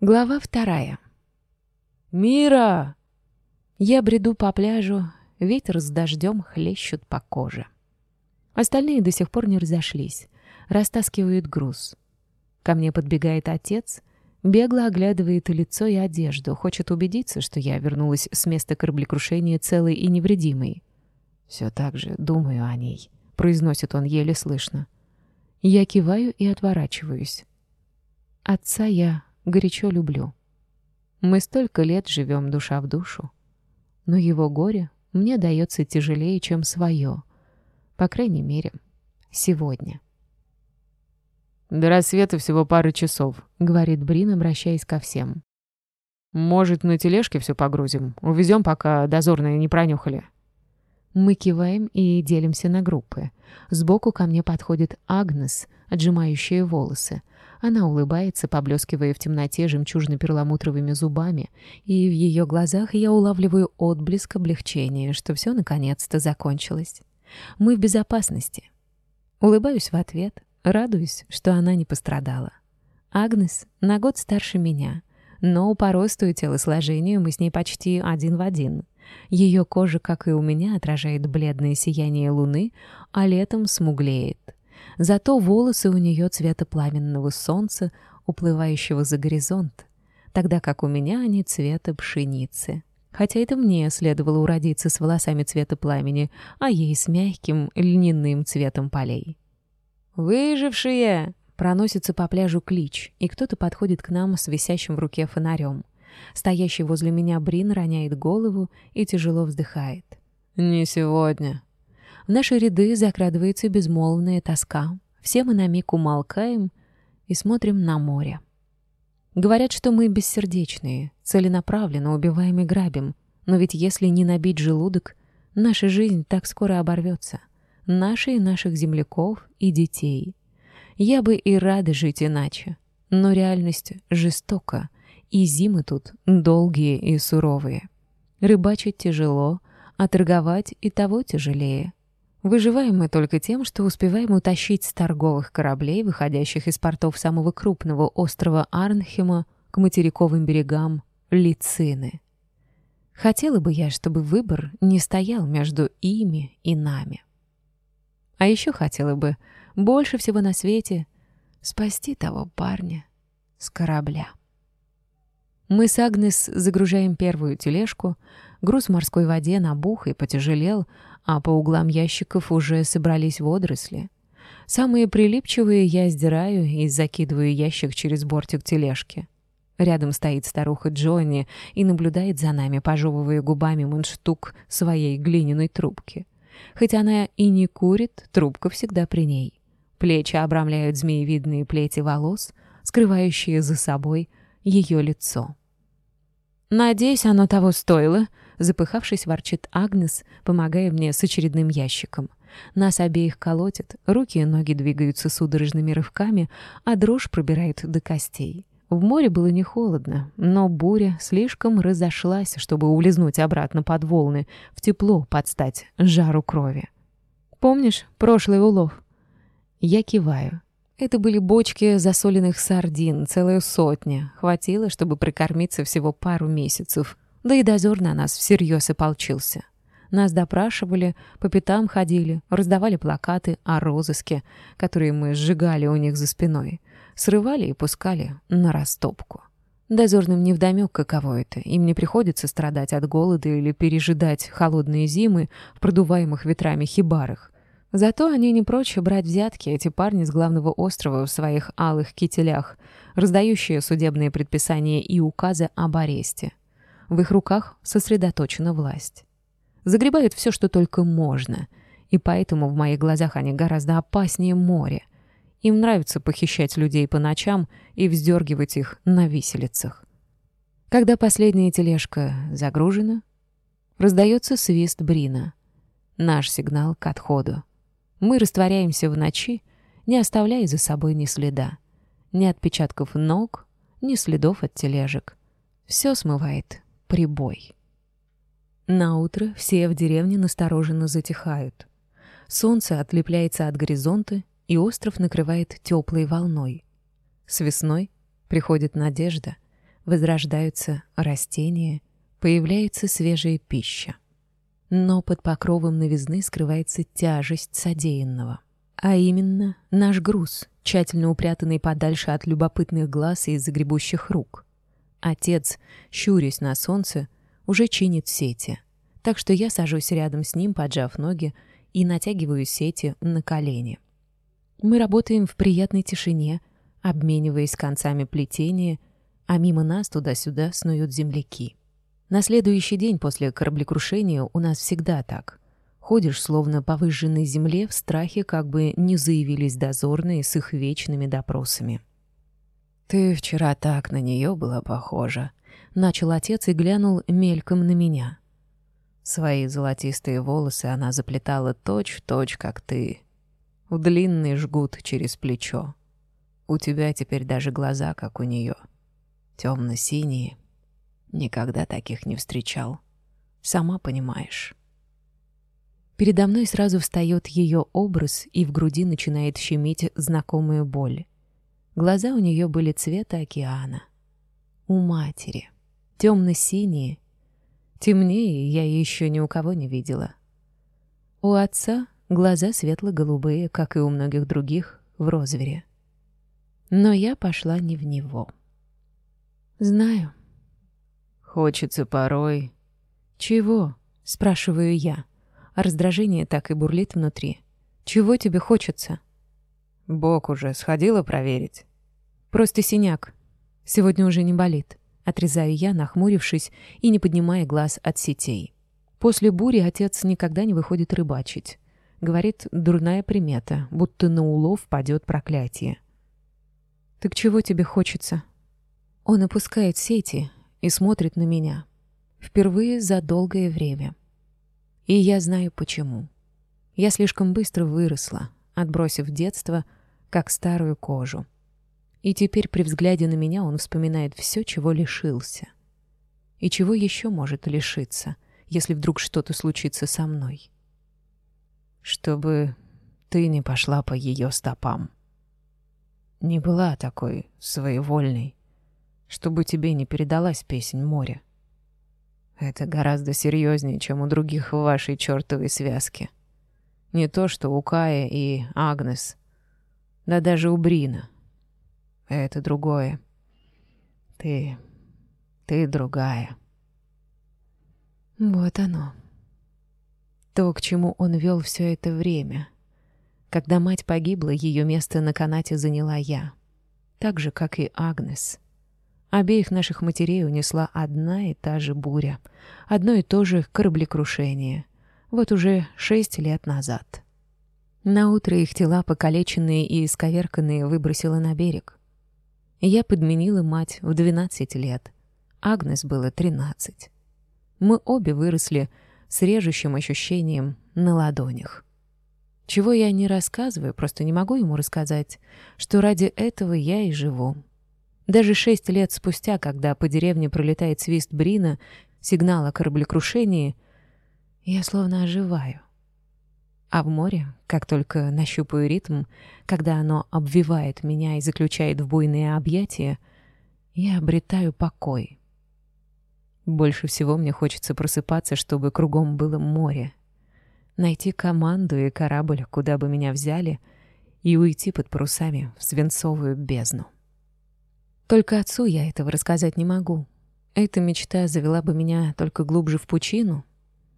Глава вторая. «Мира!» Я бреду по пляжу, ветер с дождем хлещет по коже. Остальные до сих пор не разошлись, растаскивают груз. Ко мне подбегает отец, бегло оглядывает лицо и одежду, хочет убедиться, что я вернулась с места кораблекрушения целой и невредимой. «Все так же думаю о ней», — произносит он еле слышно. Я киваю и отворачиваюсь. Отца я горячо люблю. Мы столько лет живем душа в душу. Но его горе мне дается тяжелее, чем свое. По крайней мере, сегодня. «До рассвета всего пары часов», — говорит Брин, обращаясь ко всем. «Может, на тележке все погрузим? Увезем, пока дозорные не пронюхали». Мы киваем и делимся на группы. Сбоку ко мне подходит Агнес, отжимающая волосы — она улыбается, поблескивая в темноте жемчужно-перламутровыми зубами, и в ее глазах я улавливаю отблеск облегчения, что все наконец-то закончилось. Мы в безопасности. Улыбаюсь в ответ, радуюсь, что она не пострадала. Агнес на год старше меня, но по росту и телосложению мы с ней почти один в один. Ее кожа, как и у меня, отражает бледное сияние луны, а летом смуглеет. Зато волосы у нее цвета пламенного солнца, уплывающего за горизонт, тогда как у меня они цвета пшеницы. Хотя это мне следовало уродиться с волосами цвета пламени, а ей с мягким льняным цветом полей. «Выжившие!» — проносится по пляжу клич, и кто-то подходит к нам с висящим в руке фонарем. Стоящий возле меня Брин роняет голову и тяжело вздыхает. «Не сегодня», Наши ряды закрадывается безмолвная тоска. Все мы на миг умолкаем и смотрим на море. Говорят, что мы бессердечные, целенаправленно убиваем и грабим. Но ведь если не набить желудок, наша жизнь так скоро оборвется. Наши и наших земляков и детей. Я бы и рада жить иначе. Но реальность жестока, и зимы тут долгие и суровые. Рыбачить тяжело, а торговать и того тяжелее. Выживаем мы только тем, что успеваем утащить с торговых кораблей, выходящих из портов самого крупного острова Арнхема, к материковым берегам Лицины. Хотела бы я, чтобы выбор не стоял между ими и нами. А еще хотела бы больше всего на свете спасти того парня с корабля. Мы с Агнес загружаем первую тележку — груз в морской воде набух и потяжелел, а по углам ящиков уже собрались водоросли. Самые прилипчивые я сдираю и закидываю ящик через бортик тележки. Рядом стоит старуха Джонни и наблюдает за нами, пожевывая губами мундштук своей глиняной трубки. Хоть она и не курит, трубка всегда при ней. Плечи обрамляют змеевидные плети волос, скрывающие за собой ее лицо. «Надеюсь, оно того стоило», Запыхавшись, ворчит Агнес, помогая мне с очередным ящиком. Нас обеих колотит, руки и ноги двигаются судорожными рывками, а дрожь пробирает до костей. В море было не холодно, но буря слишком разошлась, чтобы улизнуть обратно под волны, в тепло подстать жару крови. «Помнишь прошлый улов?» Я киваю. Это были бочки засоленных сардин, целая сотня. Хватило, чтобы прокормиться всего пару месяцев. Да и дозор на нас всерьез и полчился. Нас допрашивали, по пятам ходили, раздавали плакаты о розыске, которые мы сжигали у них за спиной, срывали и пускали на растопку. Дозорным невдомёк, каково это. Им не приходится страдать от голода или пережидать холодные зимы в продуваемых ветрами хибарах. Зато они не прочь брать взятки, эти парни с главного острова в своих алых кителях, раздающие судебные предписания и указы об аресте в их руках сосредоточена власть. Загребают все, что только можно, и поэтому в моих глазах они гораздо опаснее моря. Им нравится похищать людей по ночам и вздергивать их на виселицах. Когда последняя тележка загружена, раздается свист Брина. Наш сигнал к отходу. Мы растворяемся в ночи, не оставляя за собой ни следа. Ни отпечатков ног, ни следов от тележек. Все смывает прибой. На утро все в деревне настороженно затихают. Солнце отлепляется от горизонта, и остров накрывает теплой волной. С весной приходит надежда, возрождаются растения, появляется свежая пища. Но под покровом новизны скрывается тяжесть содеянного. А именно наш груз, тщательно упрятанный подальше от любопытных глаз и загребущих рук. Отец, щурясь на солнце, уже чинит сети, так что я сажусь рядом с ним, поджав ноги, и натягиваю сети на колени. Мы работаем в приятной тишине, обмениваясь концами плетения, а мимо нас туда-сюда снуют земляки. На следующий день после кораблекрушения у нас всегда так. Ходишь, словно по выжженной земле, в страхе, как бы не заявились дозорные с их вечными допросами. «Ты вчера так на нее была похожа», — начал отец и глянул мельком на меня. Свои золотистые волосы она заплетала точь-в-точь, -точь, как ты. В длинный жгут через плечо. У тебя теперь даже глаза, как у нее. Темно-синие. Никогда таких не встречал. Сама понимаешь. Передо мной сразу встает ее образ, и в груди начинает щемить знакомую боль. Глаза у нее были цвета океана. У матери. Темно-синие. Темнее я еще ни у кого не видела. У отца глаза светло-голубые, как и у многих других, в розвере. Но я пошла не в него. Знаю. Хочется порой. Чего? Спрашиваю я. А раздражение так и бурлит внутри. Чего тебе хочется? Бог уже сходила проверить. Просто синяк. Сегодня уже не болит. Отрезаю я, нахмурившись и не поднимая глаз от сетей. После бури отец никогда не выходит рыбачить. Говорит, дурная примета, будто на улов падет проклятие. «Так чего тебе хочется?» Он опускает сети и смотрит на меня. Впервые за долгое время. И я знаю почему. Я слишком быстро выросла, отбросив детство, как старую кожу. И теперь при взгляде на меня он вспоминает все, чего лишился. И чего еще может лишиться, если вдруг что-то случится со мной? Чтобы ты не пошла по ее стопам не была такой своевольной, чтобы тебе не передалась песнь моря. Это гораздо серьезнее, чем у других в вашей чертовой связке. Не то, что у Кая и Агнес, да даже у Брина. А это другое. Ты... ты другая. Вот оно. То, к чему он вел все это время. Когда мать погибла, ее место на канате заняла я. Так же, как и Агнес. Обеих наших матерей унесла одна и та же буря. Одно и то же кораблекрушение. Вот уже шесть лет назад. Наутро их тела, покалеченные и исковерканные, выбросило на берег я подменила мать в 12 лет. Агнес было 13. Мы обе выросли с режущим ощущением на ладонях. Чего я не рассказываю, просто не могу ему рассказать, что ради этого я и живу. Даже шесть лет спустя, когда по деревне пролетает свист Брина, сигнал о кораблекрушении, я словно оживаю. А в море, как только нащупаю ритм, когда оно обвивает меня и заключает в буйные объятия, я обретаю покой. Больше всего мне хочется просыпаться, чтобы кругом было море, найти команду и корабль, куда бы меня взяли, и уйти под парусами в свинцовую бездну. Только отцу я этого рассказать не могу. Эта мечта завела бы меня только глубже в пучину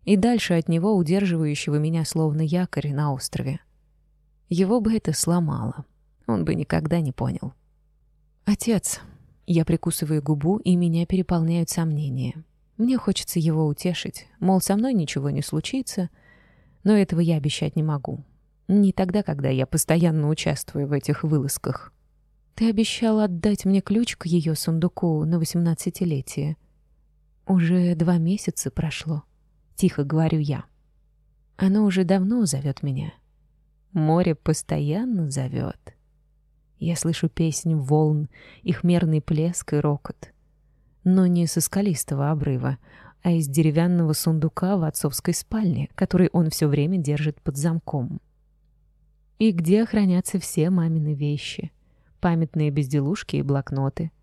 и дальше от него удерживающего меня словно якорь на острове. Его бы это сломало. Он бы никогда не понял. «Отец!» Я прикусываю губу, и меня переполняют сомнения. Мне хочется его утешить, мол, со мной ничего не случится, но этого я обещать не могу. Не тогда, когда я постоянно участвую в этих вылазках. Ты обещал отдать мне ключ к ее сундуку на восемнадцатилетие. Уже два месяца прошло. Тихо говорю я. Оно уже давно зовет меня. Море постоянно зовет. Я слышу песнь волн, их мерный плеск и рокот. Но не со скалистого обрыва, а из деревянного сундука в отцовской спальне, который он все время держит под замком. И где хранятся все мамины вещи, памятные безделушки и блокноты —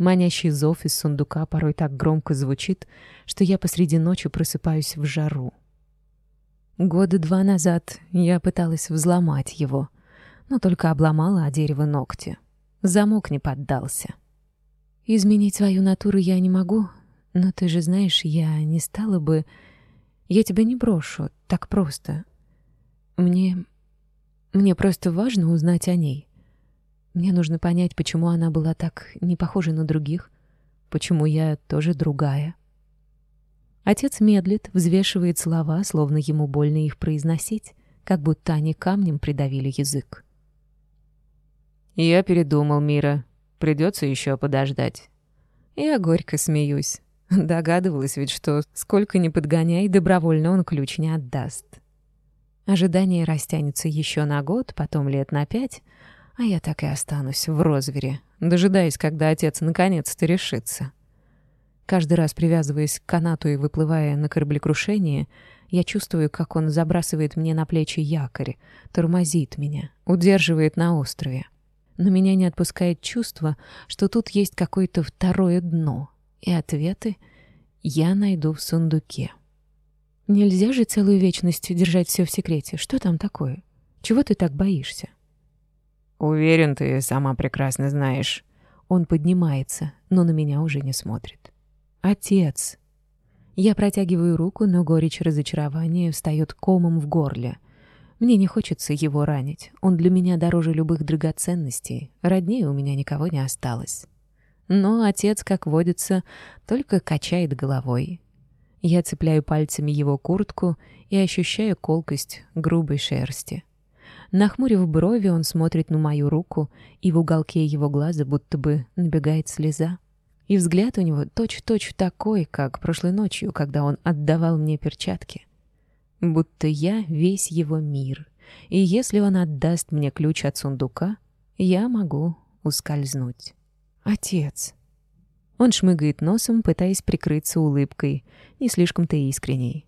Манящий зов из сундука порой так громко звучит, что я посреди ночи просыпаюсь в жару. Года два назад я пыталась взломать его, но только обломала о дерево ногти. Замок не поддался. Изменить свою натуру я не могу, но ты же знаешь, я не стала бы... Я тебя не брошу, так просто. Мне... Мне просто важно узнать о ней. Мне нужно понять, почему она была так не похожа на других, почему я тоже другая. Отец медлит, взвешивает слова, словно ему больно их произносить, как будто они камнем придавили язык. «Я передумал, Мира. Придется еще подождать». Я горько смеюсь. Догадывалась ведь, что сколько ни подгоняй, добровольно он ключ не отдаст. Ожидание растянется еще на год, потом лет на пять, а я так и останусь в розвере, дожидаясь, когда отец наконец-то решится. Каждый раз привязываясь к канату и выплывая на кораблекрушение, я чувствую, как он забрасывает мне на плечи якорь, тормозит меня, удерживает на острове. Но меня не отпускает чувство, что тут есть какое-то второе дно, и ответы я найду в сундуке. Уверен, ты сама прекрасно знаешь. Он поднимается, но на меня уже не смотрит. Отец. Я протягиваю руку, но горечь разочарования встает комом в горле. Мне не хочется его ранить. Он для меня дороже любых драгоценностей. Роднее у меня никого не осталось. Но отец, как водится, только качает головой. Я цепляю пальцами его куртку и ощущаю колкость грубой шерсти. Нахмурив брови, он смотрит на мою руку, и в уголке его глаза будто бы набегает слеза. И взгляд у него точь точь -точь такой, как прошлой ночью, когда он отдавал мне перчатки. Будто я весь его мир, и если он отдаст мне ключ от сундука, я могу ускользнуть. «Отец!» Он шмыгает носом, пытаясь прикрыться улыбкой, не слишком-то искренней.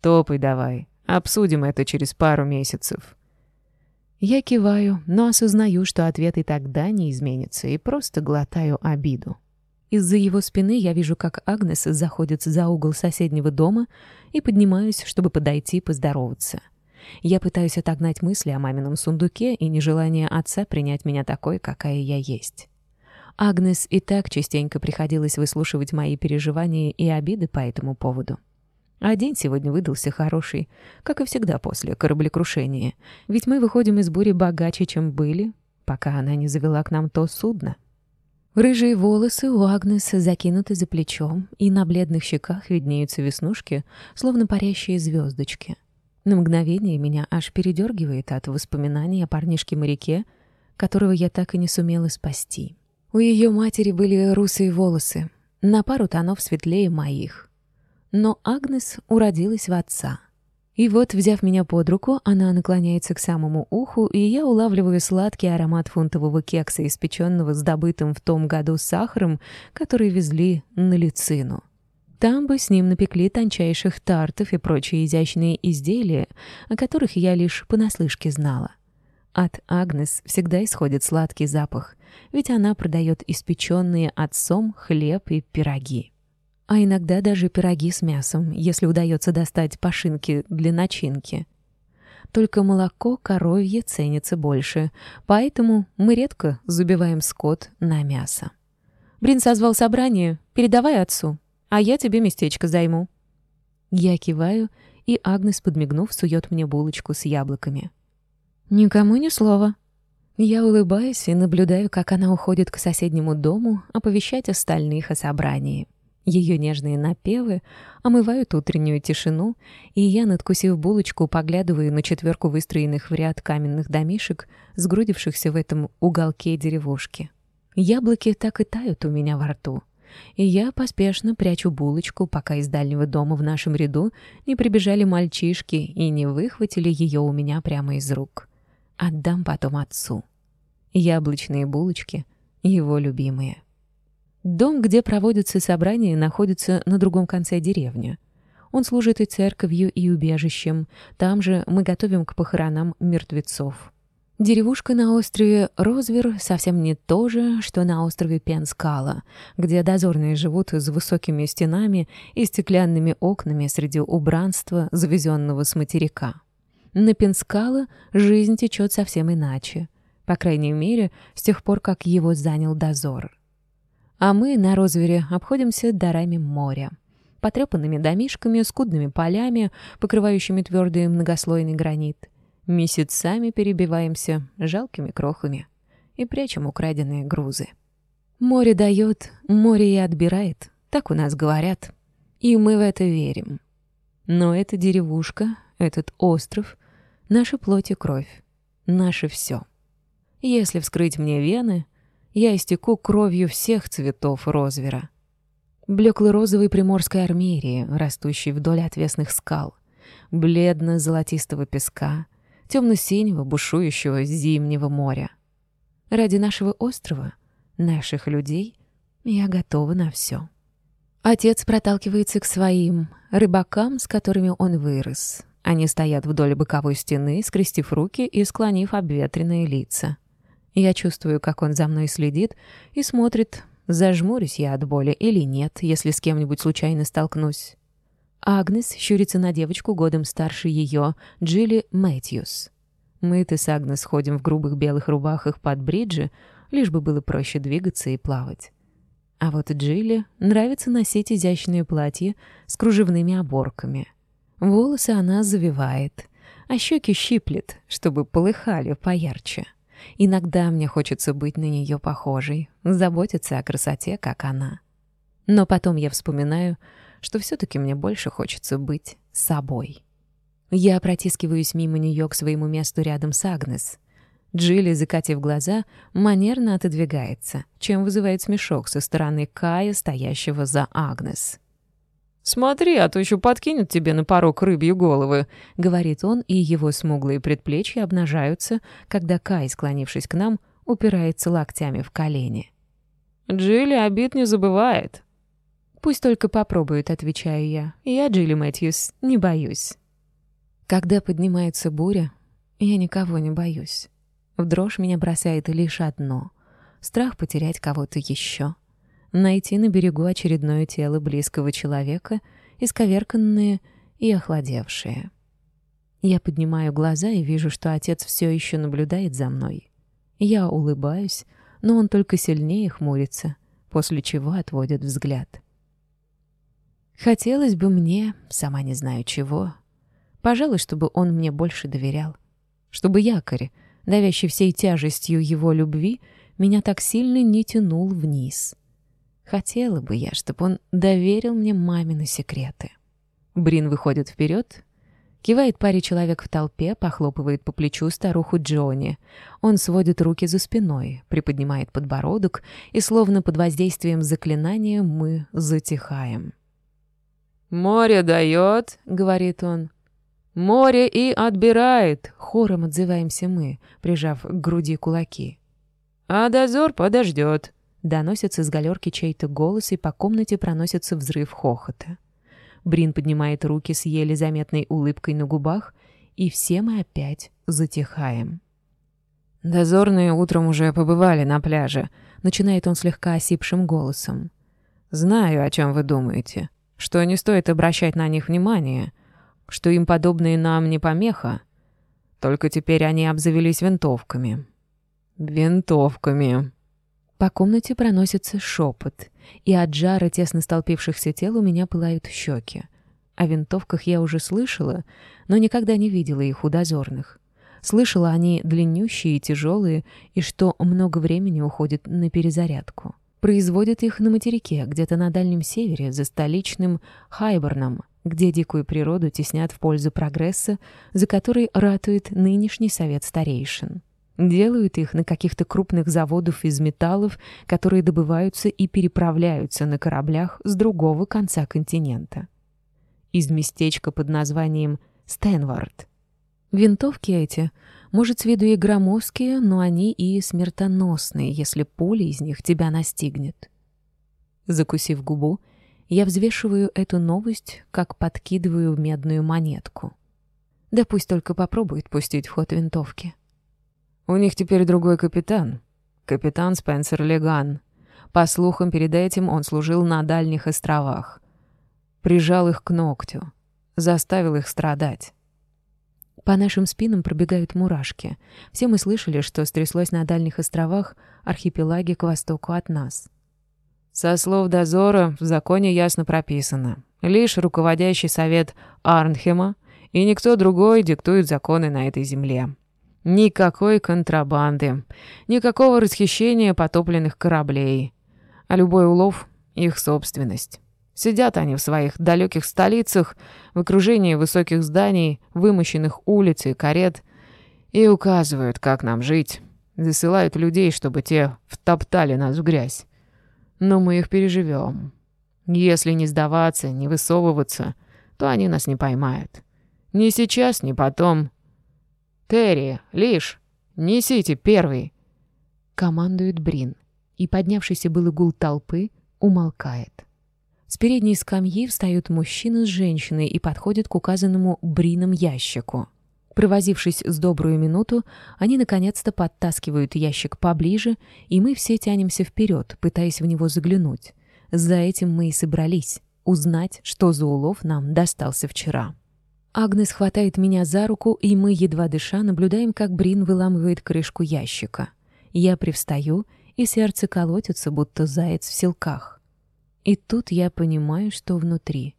«Топай давай, обсудим это через пару месяцев», я киваю, но осознаю, что ответ и тогда не изменится, и просто глотаю обиду. Из-за его спины я вижу, как Агнес заходит за угол соседнего дома и поднимаюсь, чтобы подойти поздороваться. Я пытаюсь отогнать мысли о мамином сундуке и нежелание отца принять меня такой, какая я есть. Агнес и так частенько приходилось выслушивать мои переживания и обиды по этому поводу. Один а сегодня выдался хороший, как и всегда после кораблекрушения. Ведь мы выходим из бури богаче, чем были, пока она не завела к нам то судно. Рыжие волосы у Агнеса закинуты за плечом, и на бледных щеках виднеются веснушки, словно парящие звездочки. На мгновение меня аж передергивает от воспоминаний о парнишке-моряке, которого я так и не сумела спасти. У ее матери были русые волосы, на пару тонов светлее моих но Агнес уродилась в отца. И вот, взяв меня под руку, она наклоняется к самому уху, и я улавливаю сладкий аромат фунтового кекса, испеченного с добытым в том году сахаром, который везли на Лицину. Там бы с ним напекли тончайших тартов и прочие изящные изделия, о которых я лишь понаслышке знала. От Агнес всегда исходит сладкий запах, ведь она продает испеченные отцом хлеб и пироги а иногда даже пироги с мясом, если удается достать пашинки для начинки. Только молоко коровье ценится больше, поэтому мы редко забиваем скот на мясо. Брин созвал собрание, передавай отцу, а я тебе местечко займу. Я киваю, и Агнес, подмигнув, сует мне булочку с яблоками. «Никому ни слова». Я улыбаюсь и наблюдаю, как она уходит к соседнему дому оповещать остальных о собрании. Ее нежные напевы омывают утреннюю тишину, и я, надкусив булочку, поглядываю на четверку выстроенных в ряд каменных домишек, сгрудившихся в этом уголке деревушки. Яблоки так и тают у меня во рту. И я поспешно прячу булочку, пока из дальнего дома в нашем ряду не прибежали мальчишки и не выхватили ее у меня прямо из рук. Отдам потом отцу. Яблочные булочки — его любимые. Дом, где проводятся собрания, находится на другом конце деревни. Он служит и церковью, и убежищем. Там же мы готовим к похоронам мертвецов. Деревушка на острове Розвер совсем не то же, что на острове Пенскала, где дозорные живут с высокими стенами и стеклянными окнами среди убранства, завезенного с материка. На Пенскала жизнь течет совсем иначе, по крайней мере, с тех пор, как его занял дозор. А мы на Розвере обходимся дарами моря. Потрепанными домишками, скудными полями, покрывающими твердый многослойный гранит. Месяцами перебиваемся жалкими крохами и прячем украденные грузы. Море дает, море и отбирает, так у нас говорят. И мы в это верим. Но эта деревушка, этот остров — наша плоть и кровь, наше все. Если вскрыть мне вены, я истеку кровью всех цветов розвера. Блеклый розовый приморской армерии, растущий вдоль отвесных скал, бледно-золотистого песка, темно-синего, бушующего зимнего моря. Ради нашего острова, наших людей, я готова на все. Отец проталкивается к своим, рыбакам, с которыми он вырос. Они стоят вдоль боковой стены, скрестив руки и склонив обветренные лица. Я чувствую, как он за мной следит и смотрит Зажмурюсь я от боли или нет, если с кем-нибудь случайно столкнусь. Агнес щурится на девочку годом старше ее, Джилли Мэтьюс. Мы-то с Агнес ходим в грубых белых рубахах под бриджи, лишь бы было проще двигаться и плавать. А вот Джилли нравится носить изящные платья с кружевными оборками. Волосы она завивает, а щеки щиплет, чтобы полыхали поярче. Иногда мне хочется быть на нее похожей, заботиться о красоте, как она. Но потом я вспоминаю, что все-таки мне больше хочется быть собой. Я протискиваюсь мимо нее к своему месту рядом с Агнес. Джилли, закатив глаза, манерно отодвигается, чем вызывает смешок со стороны Кая, стоящего за Агнес. «Смотри, а то еще подкинет тебе на порог рыбью головы», — говорит он, и его смуглые предплечья обнажаются, когда Кай, склонившись к нам, упирается локтями в колени. «Джилли обид не забывает». «Пусть только попробуют», — отвечаю я. «Я Джилли Мэтьюс, не боюсь». Когда поднимается буря, я никого не боюсь. В дрожь меня бросает лишь одно — страх потерять кого-то еще найти на берегу очередное тело близкого человека, исковерканное и охладевшее. Я поднимаю глаза и вижу, что отец все еще наблюдает за мной. Я улыбаюсь, но он только сильнее хмурится, после чего отводит взгляд. Хотелось бы мне, сама не знаю чего, пожалуй, чтобы он мне больше доверял, чтобы якорь, давящий всей тяжестью его любви, меня так сильно не тянул вниз. Хотела бы я, чтобы он доверил мне мамины секреты. Брин выходит вперед, кивает паре человек в толпе, похлопывает по плечу старуху Джонни. Он сводит руки за спиной, приподнимает подбородок, и словно под воздействием заклинания мы затихаем. «Море дает», — говорит он. «Море и отбирает», — хором отзываемся мы, прижав к груди кулаки. «А дозор подождет», Доносятся с галерки чей-то голос, и по комнате проносится взрыв хохота. Брин поднимает руки с еле заметной улыбкой на губах, и все мы опять затихаем. «Дозорные утром уже побывали на пляже», — начинает он слегка осипшим голосом. «Знаю, о чем вы думаете. Что не стоит обращать на них внимания, Что им подобные нам не помеха. Только теперь они обзавелись винтовками». «Винтовками», по комнате проносится шепот, и от жара тесно столпившихся тел у меня пылают щеки. О винтовках я уже слышала, но никогда не видела их у дозорных. Слышала они длиннющие и тяжелые, и что много времени уходит на перезарядку. Производят их на материке, где-то на Дальнем Севере, за столичным Хайберном, где дикую природу теснят в пользу прогресса, за который ратует нынешний совет старейшин. Делают их на каких-то крупных заводах из металлов, которые добываются и переправляются на кораблях с другого конца континента. Из местечка под названием Стэнвард. Винтовки эти, может, с виду и громоздкие, но они и смертоносные, если пуля из них тебя настигнет. Закусив губу, я взвешиваю эту новость, как подкидываю медную монетку. Да пусть только попробует пустить в ход винтовки. У них теперь другой капитан. Капитан Спенсер Леган. По слухам, перед этим он служил на дальних островах. Прижал их к ногтю. Заставил их страдать. По нашим спинам пробегают мурашки. Все мы слышали, что стряслось на дальних островах архипелаге к востоку от нас. Со слов дозора в законе ясно прописано. Лишь руководящий совет Арнхема и никто другой диктует законы на этой земле. Никакой контрабанды. Никакого расхищения потопленных кораблей. А любой улов — их собственность. Сидят они в своих далеких столицах, в окружении высоких зданий, вымощенных улиц и карет, и указывают, как нам жить. Засылают людей, чтобы те втоптали нас в грязь. Но мы их переживем. Если не сдаваться, не высовываться, то они нас не поймают. Ни сейчас, ни потом — «Терри, Лиш, несите первый!» Командует Брин, и поднявшийся был гул толпы умолкает. С передней скамьи встают мужчина с женщиной и подходят к указанному Брином ящику. Провозившись с добрую минуту, они наконец-то подтаскивают ящик поближе, и мы все тянемся вперед, пытаясь в него заглянуть. За этим мы и собрались — узнать, что за улов нам достался вчера. Агнес хватает меня за руку, и мы, едва дыша, наблюдаем, как Брин выламывает крышку ящика. Я привстаю, и сердце колотится, будто заяц в селках. И тут я понимаю, что внутри.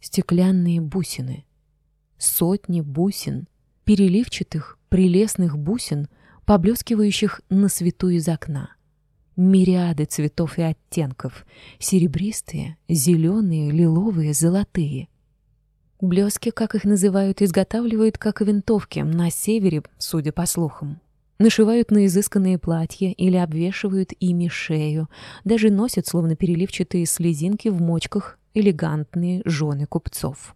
Стеклянные бусины. Сотни бусин. Переливчатых, прелестных бусин, поблескивающих на свету из окна. Мириады цветов и оттенков. Серебристые, зеленые, лиловые, золотые — Блески, как их называют, изготавливают как винтовки на севере, судя по слухам нашивают на изысканные платья или обвешивают ими шею, даже носят, словно переливчатые слезинки в мочках, элегантные жены купцов.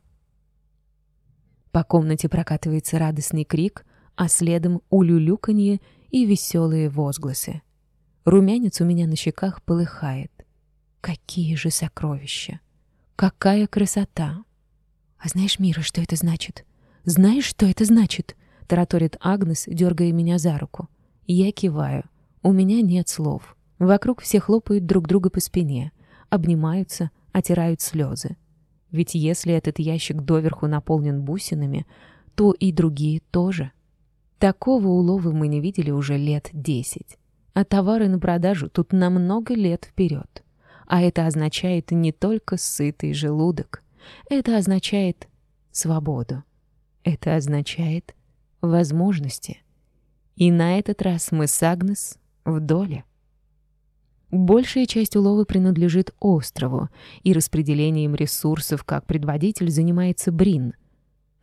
По комнате прокатывается радостный крик, а следом улюлюканье и веселые возгласы. Румянец у меня на щеках полыхает. Какие же сокровища! Какая красота! А А «Знаешь, Мира, что это значит?» «Знаешь, что это значит?» — тараторит Агнес, дергая меня за руку. Я киваю. У меня нет слов. Вокруг все хлопают друг друга по спине, обнимаются, отирают слезы. Ведь если этот ящик доверху наполнен бусинами, то и другие тоже. Такого улова мы не видели уже лет десять. А товары на продажу тут намного лет вперед. А это означает не только сытый желудок, это означает свободу. Это означает возможности. И на этот раз мы с Агнес в доле. Большая часть улова принадлежит острову, и распределением ресурсов как предводитель занимается Брин.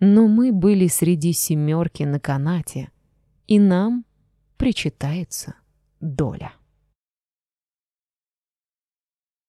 Но мы были среди семерки на канате, и нам причитается доля.